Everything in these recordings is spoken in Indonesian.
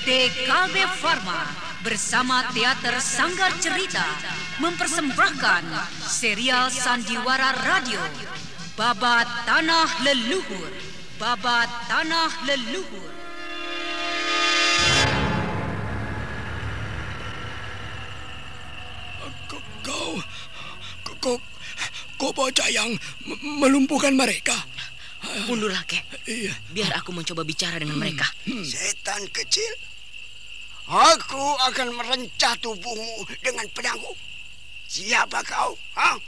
PT Kalbe Farma bersama Teater Sanggar Cerita mempersembahkan serial Sandiwara Radio Babat Tanah Leluhur Babat Tanah Leluhur Kau, kau, kau bocah yang melumpuhkan mereka. Mundurlah, Kek. Iya. Biar aku mencoba bicara dengan mereka. Setan kecil, aku akan merencah tubuhmu dengan pedangku. Siapa kau? Hah?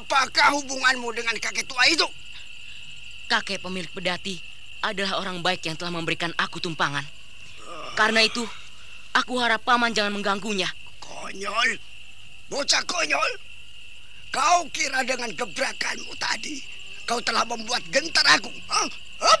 Apakah hubunganmu dengan kakek tua itu? Kakek pemilik pedati adalah orang baik yang telah memberikan aku tumpangan. Karena itu, aku harap paman jangan mengganggunya. Konyol, bocah konyol. Kau kira dengan gebrakanmu tadi, kau telah membuat gentar aku? Hah? Hup!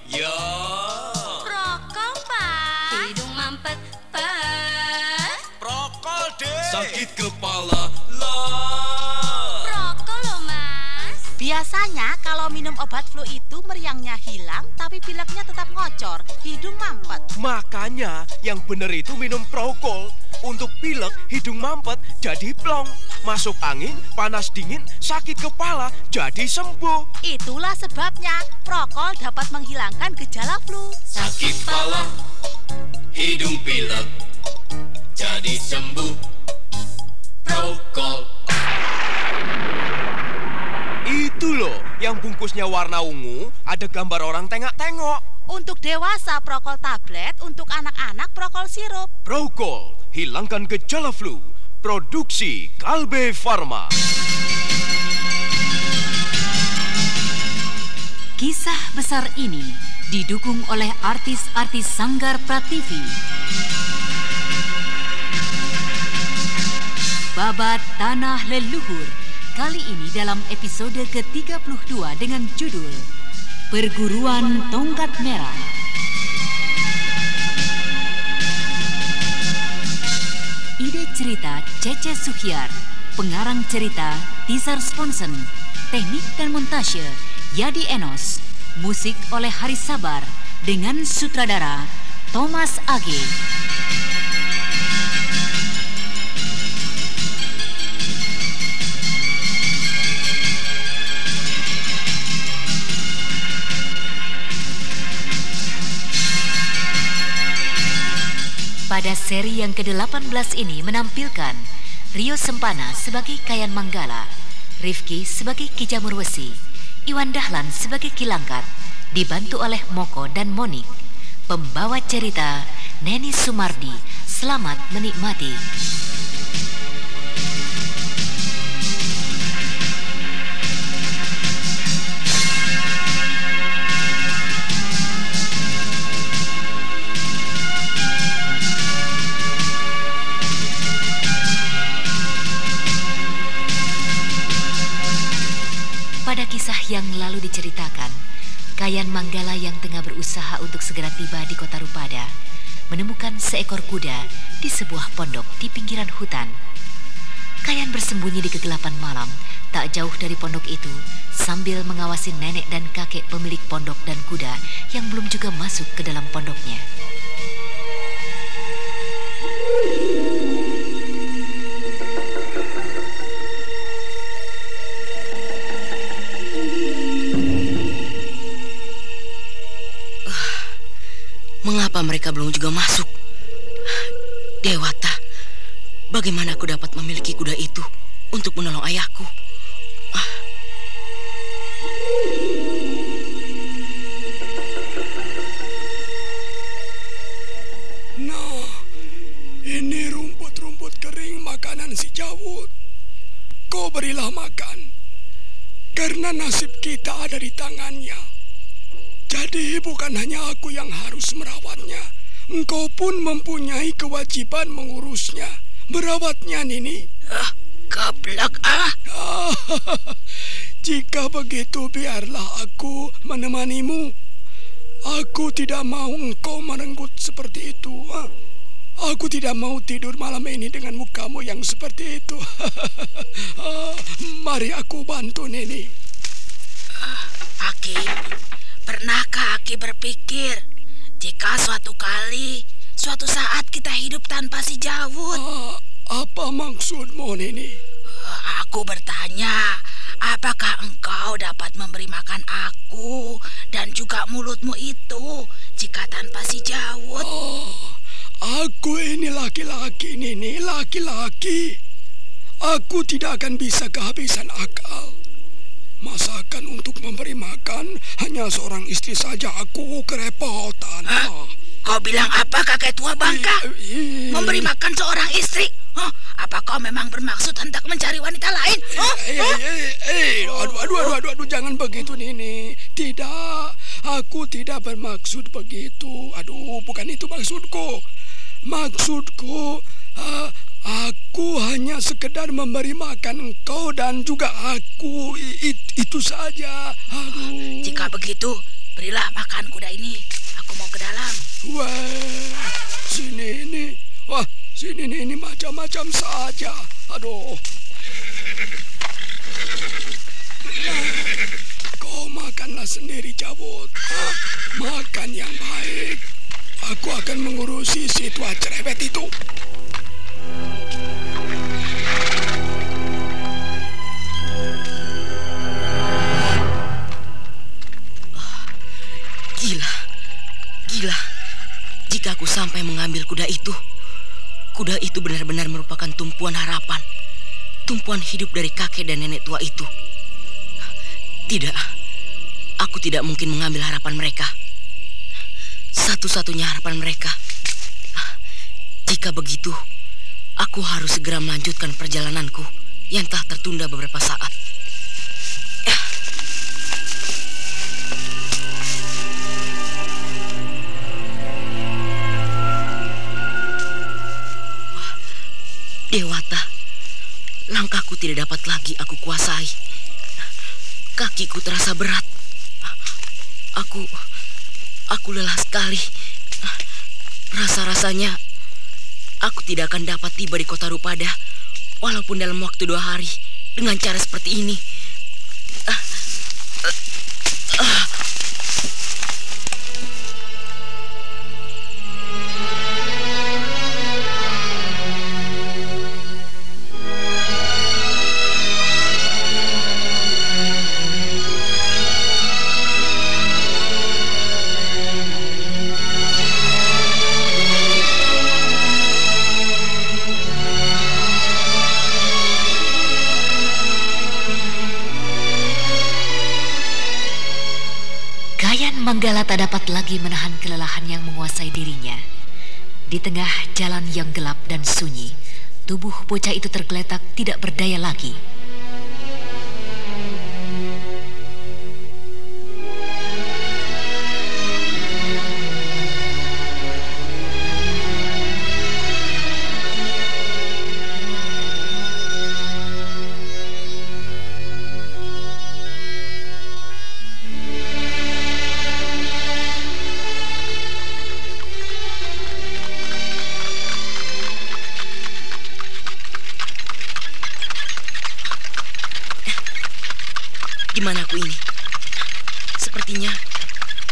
Rokok pak Hidung mampet pak Prokol deh. Sakit kepala lah Rokok lo mas Biasanya kalau minum obat flu itu meriangnya hilang tapi pileknya tetap ngocor, hidung mampet. Makanya yang bener itu minum prokol. Untuk pilek, hidung mampet jadi plong. Masuk angin, panas dingin, sakit kepala jadi sembuh. Itulah sebabnya prokol dapat menghilangkan gejala flu. Sakit kepala Hidung pilek Jadi sembuh Prokol Itu loh, yang bungkusnya warna ungu, ada gambar orang tengok-tengok. Untuk dewasa prokol tablet, untuk anak-anak prokol sirup. Prokol, hilangkan gejala flu. Produksi Kalbe Farma. Kisah besar ini didukung oleh artis-artis Sanggar Prativi. Babat Tanah Leluhur kali ini dalam episode ke-32 dengan judul Perguruan Tongkat Merah. Cerita Cece Suhyar, pengarang cerita Tizar Sponsen, teknik dan montase Yadi Enos, musik oleh Haris Sabar dengan sutradara Thomas Age. Pada seri yang ke-18 ini menampilkan Rio Sempana sebagai Kayan Manggala, Rifki sebagai Kijamur Wesi, Iwan Dahlan sebagai Kilangkat, dibantu oleh Moko dan Monik. Pembawa cerita Neni Sumardi, selamat menikmati. Yang lalu diceritakan, Kayan Manggala yang tengah berusaha untuk segera tiba di kota Rupada menemukan seekor kuda di sebuah pondok di pinggiran hutan. Kayan bersembunyi di kegelapan malam, tak jauh dari pondok itu, sambil mengawasi nenek dan kakek pemilik pondok dan kuda yang belum juga masuk ke dalam pondoknya. Mengapa mereka belum juga masuk? Dewata, bagaimana aku dapat memiliki kuda itu untuk menolong ayahku? Ah, Nah, ini rumput-rumput kering makanan si Jawud. Kau berilah makan. Karena nasib kita ada di tangannya. Jadi bukan hanya aku yang harus merawatnya. Engkau pun mempunyai kewajiban mengurusnya, merawatnya, Nini. Ah, keblak ah. Ah, Jika begitu biarlah aku menemanimu. Aku tidak mau engkau merenggut seperti itu. ah. Aku tidak mau tidur malam ini dengan mukamu yang seperti itu. Ah, Mari aku bantu Nini. Aki, pernahkah Aki berpikir jika suatu kali, suatu saat kita hidup tanpa si Jawud? Ah, Apa maksudmu Nini? Aku bertanya, apakah engkau dapat memberi makan aku dan juga mulutmu itu jika tanpa si Jawud? Oh, aku ini laki-laki Nini, laki-laki. Aku tidak akan bisa kehabisan akal. Masakan untuk memberi makan hanya seorang istri saja aku kerepotan. Ah. Kau bilang apa kakek tua bangka? Memberi makan seorang istri? Hah? Apa kau memang bermaksud hendak mencari wanita lain? Hah? Eh, eh, eh, eh, aduh, aduh, aduh, aduh, aduh, jangan begitu Nini. Tidak, aku tidak bermaksud begitu. Aduh, bukan itu maksudku. Maksudku, ah, aku hanya sekedar memberi makan engkau dan juga aku. It- itu saja. Aduh. Jika begitu, berilah makan kuda ini. Aku mau ke dalam. Wah, sini ini. Wah, sini ini, ini macam-macam saja. Aduh. Kakek dan nenek tua itu. Tidak, aku tidak mungkin mengambil harapan mereka. Satu-satunya harapan mereka. Jika begitu, aku harus segera melanjutkan perjalananku yang telah tertunda beberapa saat. Dewata, langkahku tidak dapat lagi aku kuasai. Kakiku terasa berat. Aku, aku lelah sekali. Rasa-rasanya aku tidak akan dapat tiba di kota Rupada walaupun dalam waktu dua hari dengan cara seperti ini. Menahan kelelahan yang menguasai dirinya. Di tengah jalan yang gelap dan sunyi, tubuh bocah itu tergeletak tidak berdaya lagi. Di mana aku ini? Sepertinya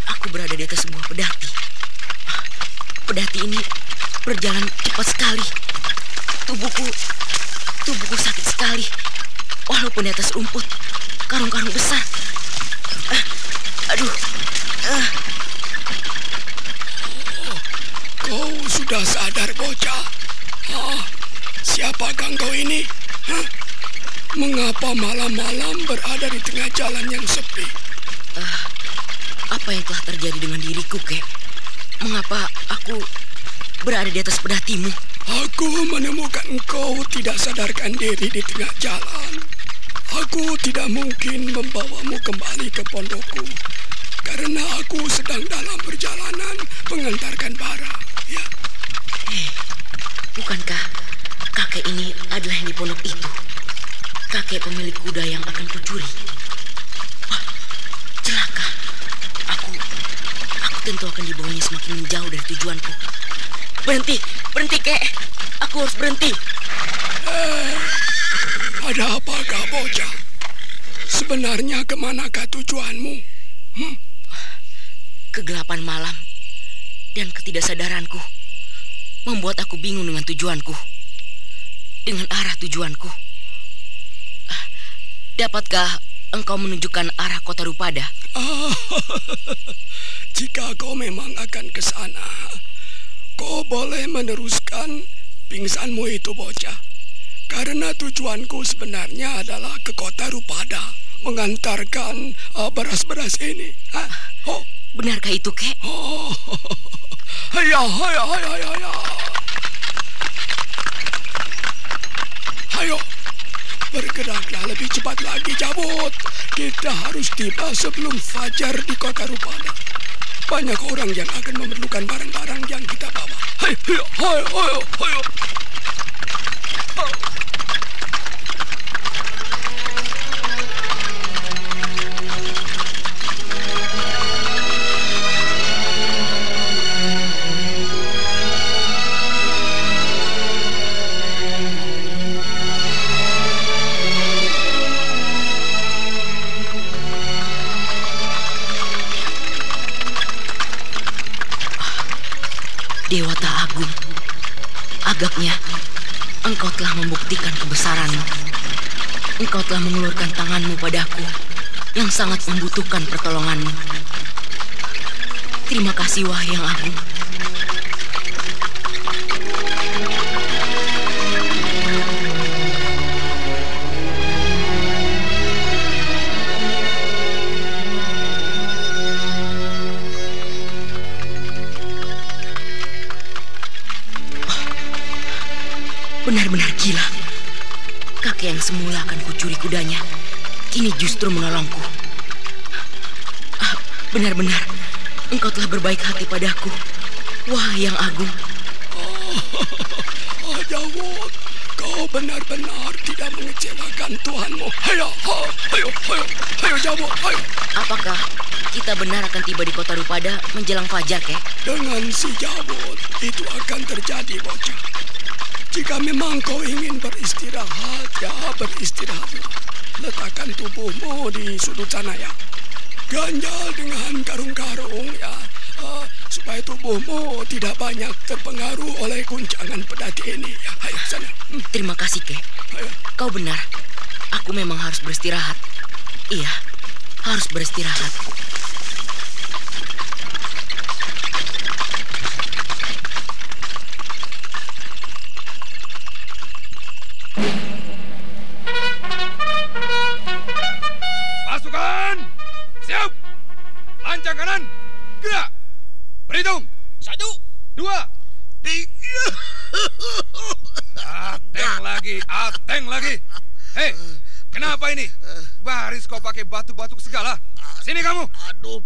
aku berada di atas sebuah pedati. Pedati ini berjalan cepat sekali. Tubuhku, tubuhku sakit sekali. Walaupun di atas rumput, karung-karung besar. Ah, aduh, ah, Kau sudah sadar, bocah? Ah, siapakah kau ini? Hah? Mengapa malam-malam berada di tengah jalan yang sepi? apa yang telah terjadi dengan diriku, kek? Mengapa aku berada di atas pedatimu? Aku menemukan kau tidak sadarkan diri di tengah jalan. Aku tidak mungkin membawamu kembali ke pondokku. karena aku sedang dalam perjalanan mengantarkan barang. Ya, Eh, bukankah kakek ini adalah yang di pondok itu? Kakek pemilik kuda yang akan kucuri. Wah, celaka. Aku, aku tentu akan dibawanya semakin menjauh dari tujuanku. Berhenti, berhenti kek. Aku harus berhenti. ada apakah bocah? Sebenarnya ke manakah tujuanmu? Kegelapan malam dan ketidaksadaranku membuat aku bingung dengan tujuanku. Dengan arah tujuanku. Ah, Dapatkah engkau menunjukkan arah kota Rupada? Ah, jika kau memang akan ke sana, kau boleh meneruskan pingsanmu itu bocah. Karena tujuanku sebenarnya adalah ke kota Rupada mengantarkan ah, beras-beras ini. Hah? Oh, Benarkah itu, kek? oh, haya, haya, haya, haya, haya. Ayo, bergeraklah lebih cepat lagi, Cabut. Kita harus tiba sebelum fajar di kota Rupada. Banyak orang yang akan memerlukan barang-barang yang kita bawa. Ayo, ayo, ayo, ayo. Dewata engkau telah membuktikan kebesaranmu. Engkau telah mengulurkan tanganmu padaku yang sangat membutuhkan pertolonganmu. Terima kasih wah yang agung. Justru menolongku. Ah, Benar-benar, engkau telah berbaik hati padaku. Wah, yang agung. Ah, Jawud, kau benar-benar tidak mengecewakan Tuhanmu. Ayo, ayo, ayo, ayo Jawud, ayo. Apakah kita benar akan tiba di kota Rupada menjelang fajar, kek? Dengan si Jawud, itu akan terjadi, bocah. Jika memang kau ingin beristirahat, ya beristirahatlah. Letakkan tubuhmu di sudut sana ya. Ganjal dengan karung-karung ya. Ah, supaya tubuhmu tidak banyak terpengaruh oleh guncangan pedati ini. Ya, ayo sana. Hmm, Terima kasih, kek. ayo. Kau benar. Aku memang harus beristirahat. Iya, harus beristirahat. Pakai batuk-batuk segala? Sini kamu! Aduh,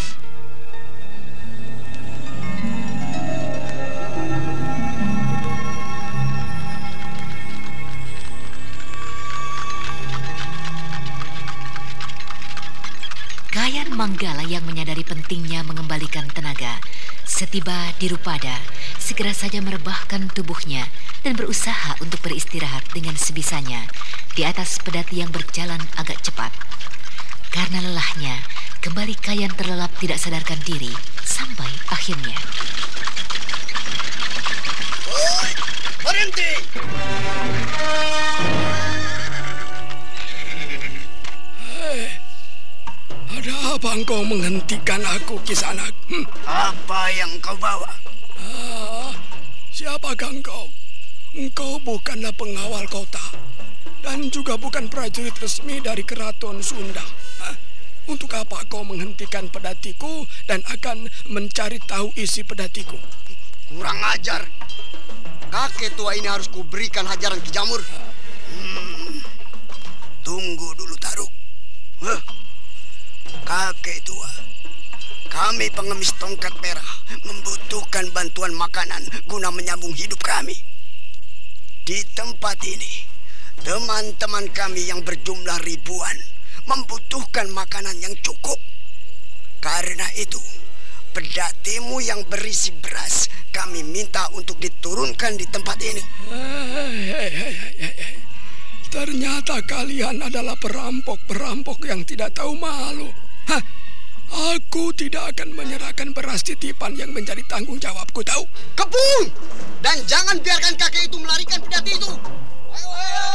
Manggala yang menyadari pentingnya mengembalikan tenaga, setiba di Rupada, segera saja merebahkan tubuhnya dan berusaha untuk beristirahat dengan sebisanya di atas pedati yang berjalan agak cepat. Karena lelahnya, kembali Kayan terlelap tidak sadarkan diri sampai akhirnya. Oi, berhenti! Ada apa engkau menghentikan aku, Kisanak? Hmm? Apa yang kau bawa? Ah, siapakah engkau? Engkau bukanlah pengawal kota dan juga bukan prajurit resmi dari keraton Sunda. Hah? Untuk apa kau menghentikan pedatiku dan akan mencari tahu isi pedatiku? Kurang ajar. Kakek tua ini harus kuberikan hajaran ke jamur. Hmm, tunggu dulu Taruk. Huh. Kakek tua, kami pengemis tongkat merah membutuhkan bantuan makanan guna menyambung hidup kami. Di tempat ini, teman-teman kami yang berjumlah ribuan membutuhkan makanan yang cukup. Karena itu, pedatimu yang berisi beras kami minta untuk diturunkan di tempat ini. Ternyata kalian adalah perampok-perampok yang tidak tahu malu. Aku tidak akan menyerahkan beras titipan yang menjadi tanggung jawabku tahu. Kepung! Dan jangan biarkan kakek itu melarikan pedati itu. Ayo, ayo!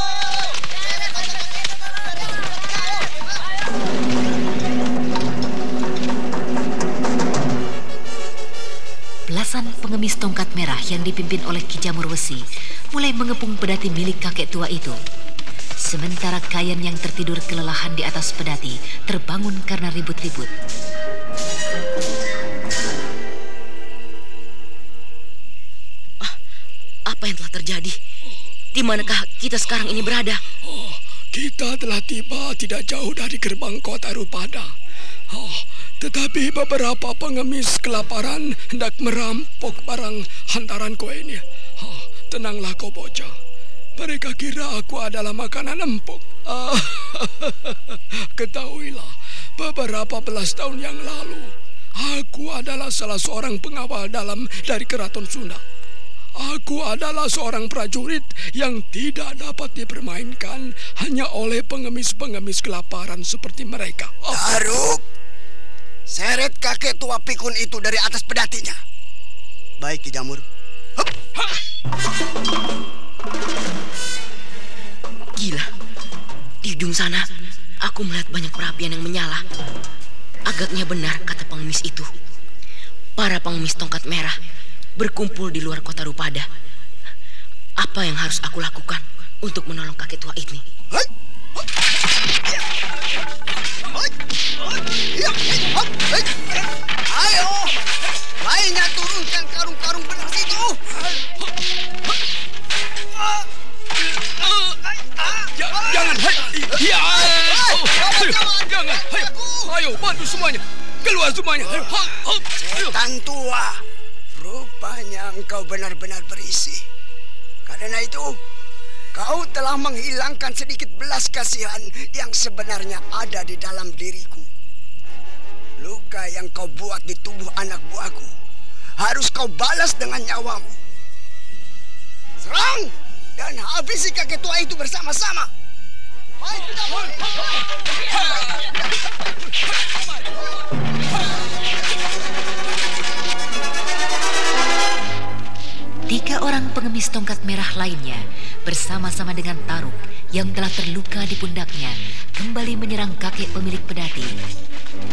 Belasan pengemis tongkat merah yang dipimpin oleh Ki Jamur Wesi mulai mengepung pedati milik kakek tua itu. Sementara Kayan yang tertidur kelelahan di atas pedati terbangun karena ribut-ribut. Apa yang telah terjadi? Di manakah kita sekarang ini berada? Oh, kita telah tiba tidak jauh dari gerbang kota Rupada. Oh, tetapi beberapa pengemis kelaparan hendak merampok barang hantaran kau ini. Oh, tenanglah kau bocah. Mereka kira aku adalah makanan empuk. Ah, ketahuilah, beberapa belas tahun yang lalu, aku adalah salah seorang pengawal dalam dari keraton Sunda. Aku adalah seorang prajurit yang tidak dapat dipermainkan hanya oleh pengemis-pengemis kelaparan seperti mereka. Oh, Taruk! Seret kakek tua pikun itu dari atas pedatinya. Baik, Ki Jamur. Hup! Gila. Sana, aku melihat banyak perapian yang menyala. Agaknya benar kata pengemis itu. Para pengemis tongkat merah berkumpul di luar kota Rupada. Apa yang harus aku lakukan untuk menolong kakek tua ini? Ayo! Lainnya turunkan karung-karung beras itu. Ja- jangan, ya, oh, ayo, jangan, ayo, ayo, bantu semuanya, keluar semuanya. Setan tua, rupanya engkau benar-benar berisi. Karena itu, kau telah menghilangkan sedikit belas kasihan yang sebenarnya ada di dalam diriku. Luka yang kau buat di tubuh anak buahku harus kau balas dengan nyawamu. Serang dan habisi kakek tua itu bersama-sama. Tiga orang pengemis tongkat merah lainnya bersama-sama dengan Taruk yang telah terluka di pundaknya kembali menyerang kakek pemilik pedati.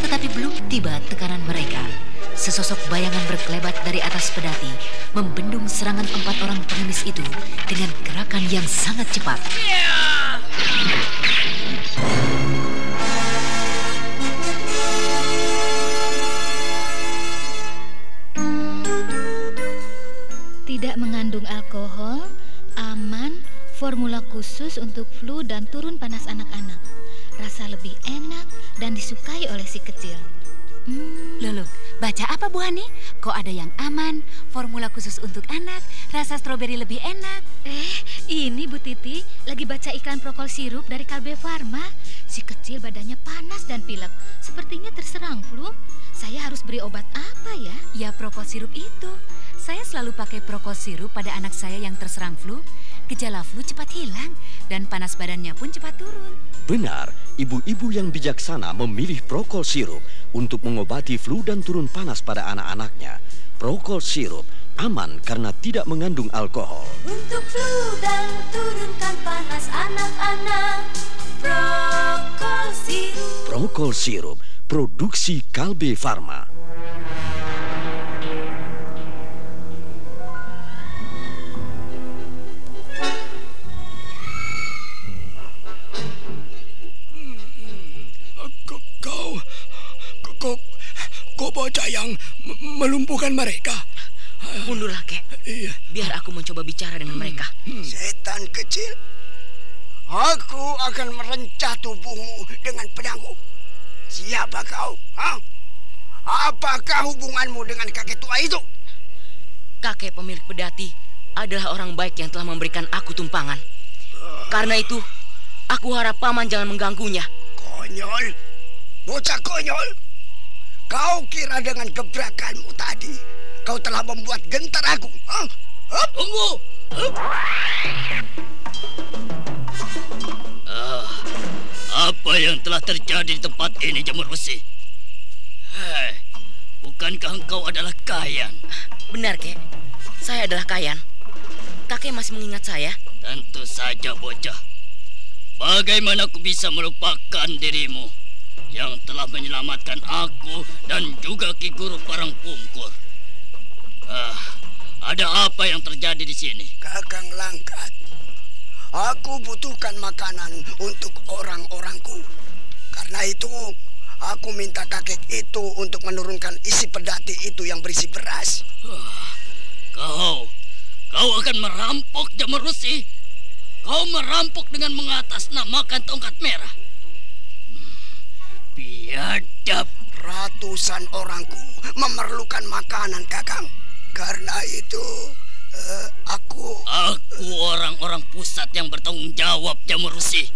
Tetapi belum tiba tekanan mereka. Sesosok bayangan berkelebat dari atas pedati membendung serangan empat orang pengemis itu dengan gerakan yang sangat cepat. Tidak mengandung alkohol, aman, formula khusus untuk flu dan turun panas anak-anak. Rasa lebih enak dan disukai oleh si kecil. Hmm, loh, baca apa Bu Hani? Kok ada yang aman, formula khusus untuk anak, rasa stroberi lebih enak. Eh, ini Bu Titi lagi baca iklan prokol sirup dari Kalbe Farma. Si kecil badannya panas dan pilek. Sepertinya terserang flu. Saya harus beri obat apa ya? Ya prokol sirup itu. Saya selalu pakai prokol sirup pada anak saya yang terserang flu. Gejala flu cepat hilang dan panas badannya pun cepat turun. Benar, ibu-ibu yang bijaksana memilih Prokol sirup untuk mengobati flu dan turun panas pada anak-anaknya. Prokol sirup aman karena tidak mengandung alkohol. Untuk flu dan turunkan panas anak-anak, Prokol sirup. Prokol sirup, produksi Kalbe Farma. Yang melumpuhkan mereka. Mundurlah, Kek. Iya. Biar aku mencoba bicara dengan mereka. Setan kecil, aku akan merencah tubuhmu dengan pedangku. Siapa kau? Hah? Apakah hubunganmu dengan kakek tua itu? Kakek pemilik pedati adalah orang baik yang telah memberikan aku tumpangan. Karena itu, aku harap paman jangan mengganggunya. Konyol, bocah konyol. Kau kira dengan gebrakanmu tadi, kau telah membuat gentar aku? Hup. Tunggu! Hup. Ah, apa yang telah terjadi di tempat ini, Jamur Besi? Hei, bukankah engkau adalah Kayan? Benar, Kek. Saya adalah Kayan. Kakek masih mengingat saya? Tentu saja, bocah. Bagaimana aku bisa melupakan dirimu yang telah menyelamatkan aku dan juga Ki Guru Parang Pungkur? Ah, ada apa yang terjadi di sini? Kakang Langkat, aku butuhkan makanan untuk orang-orangku. Karena itu, aku minta kakek itu untuk menurunkan isi pedati itu yang berisi beras. Ah, kau, kau akan merampok jamur besi. Kau merampok dengan mengatasnamakan tongkat merah. Biadab. Ratusan orangku memerlukan makanan, Kakang. Karena itu, eh, aku... Aku orang-orang pusat yang bertanggung jawab, Jamur Besi.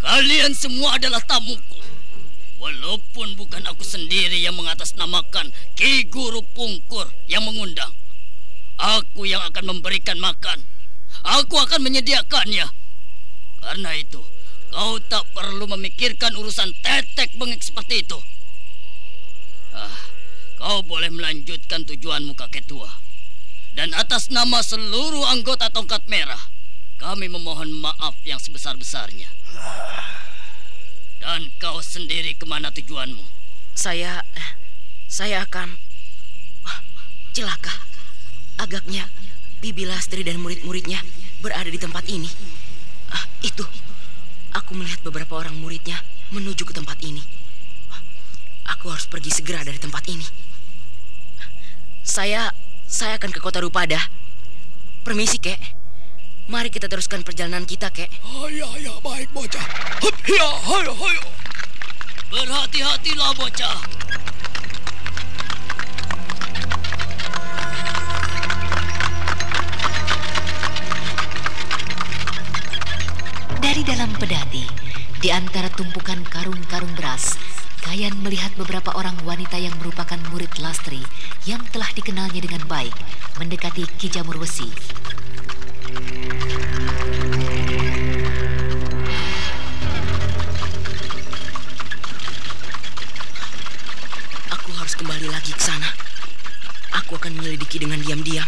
Kalian semua adalah tamuku. Walaupun bukan aku sendiri yang mengatasnamakan Ki Guru Pungkur yang mengundang. Aku yang akan memberikan makan. Aku akan menyediakannya. Karena itu, kau tak perlu memikirkan urusan tetek bengek seperti itu. Ah, kau boleh melanjutkan tujuanmu kakek tua. Dan atas nama seluruh anggota tongkat merah, kami memohon maaf yang sebesar-besarnya. Dan kau sendiri ke mana tujuanmu? Saya... Saya akan... Celaka. Agaknya Bibi Lastri dan murid-muridnya berada di tempat ini. Ah, itu. Aku melihat beberapa orang muridnya menuju ke tempat ini. Aku harus pergi segera dari tempat ini. Saya saya akan ke kota Rupada. Permisi, Kek. Mari kita teruskan perjalanan kita, Kek. Oh, ya, ya, baik, bocah. Hup, ya, hayo, hayo. Berhati-hatilah, bocah. Dari dalam pedati, di antara tumpukan karung-karung beras, Kayan melihat beberapa orang wanita yang merupakan murid Lastri yang telah dikenalnya dengan baik mendekati Ki Jamur Wesi. Aku harus kembali lagi ke sana. Aku akan menyelidiki dengan diam-diam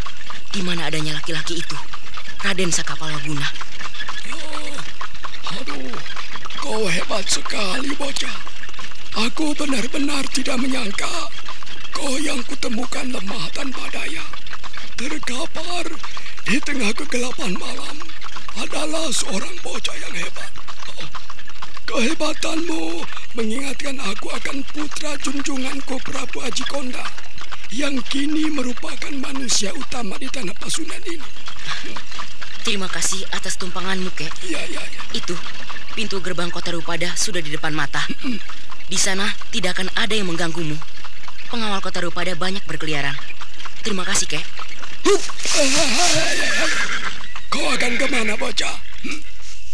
di mana adanya laki-laki itu, Raden Sakapalaguna. Kau hebat sekali, bocah. Aku benar-benar tidak menyangka kau yang kutemukan lemah tanpa daya. Terkapar di tengah kegelapan malam adalah seorang bocah yang hebat. Kehebatanmu mengingatkan aku akan putra junjunganku Prabu Haji Konda yang kini merupakan manusia utama di tanah Pasunan ini. Terima kasih atas tumpanganmu, Kek. Iya, iya, iya. Itu, pintu gerbang kota Rupada sudah di depan mata. Di sana tidak akan ada yang mengganggumu. Pengawal kota Rupada banyak berkeliaran. Terima kasih, Kek. Kau akan ke mana, bocah?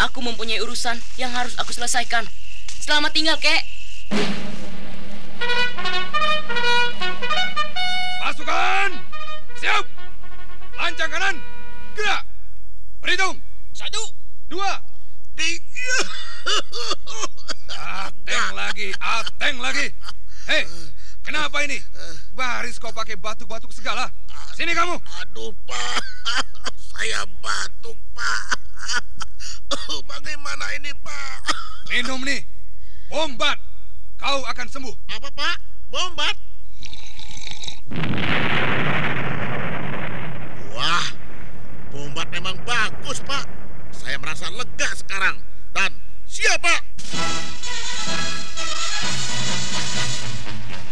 Aku mempunyai urusan yang harus aku selesaikan. Selamat tinggal, Kek. Pasukan! Siap! Lancang kanan! Gerak! Berhitung. Satu. Dua. Tiga. Ateng lagi, ateng lagi. Hei, kenapa ini? Baris kau pakai batuk-batuk segala. Sini kamu. Aduh, Pak. Saya batuk, Pak. Bagaimana ini, Pak? Minum nih. Bombat. Kau akan sembuh. Apa, Pak? Bombat? Bombat memang bagus, Pak. Saya merasa lega sekarang. Dan siapa?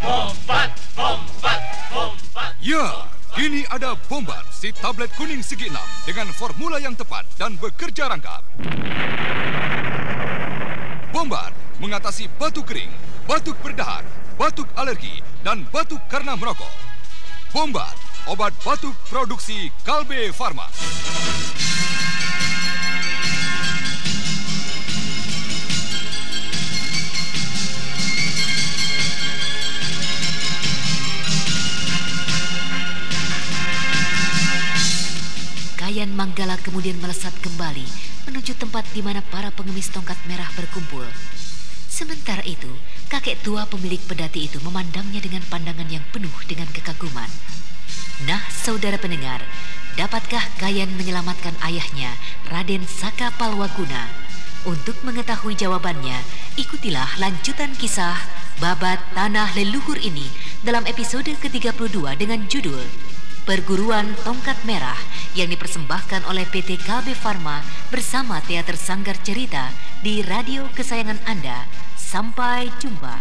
Bombat, bombat, bombat. Ya, kini ada Bombat, si tablet kuning segi enam dengan formula yang tepat dan bekerja rangkap. Bombat mengatasi batuk kering, batuk berdahak, batuk alergi, dan batuk karena merokok. Bombat, obat batuk produksi Kalbe Farma. Kayan Manggala kemudian melesat kembali menuju tempat di mana para pengemis tongkat merah berkumpul. Sementara itu, kakek tua pemilik pedati itu memandangnya dengan pandangan yang penuh dengan kekaguman. Nah, saudara pendengar, dapatkah Kayan menyelamatkan ayahnya, Raden Saka Palwaguna? Untuk mengetahui jawabannya, ikutilah lanjutan kisah Babat Tanah Leluhur ini dalam episode ke-32 dengan judul Perguruan Tongkat Merah yang dipersembahkan oleh PT KB Farma bersama Teater Sanggar Cerita di radio kesayangan Anda. Sampai jumpa.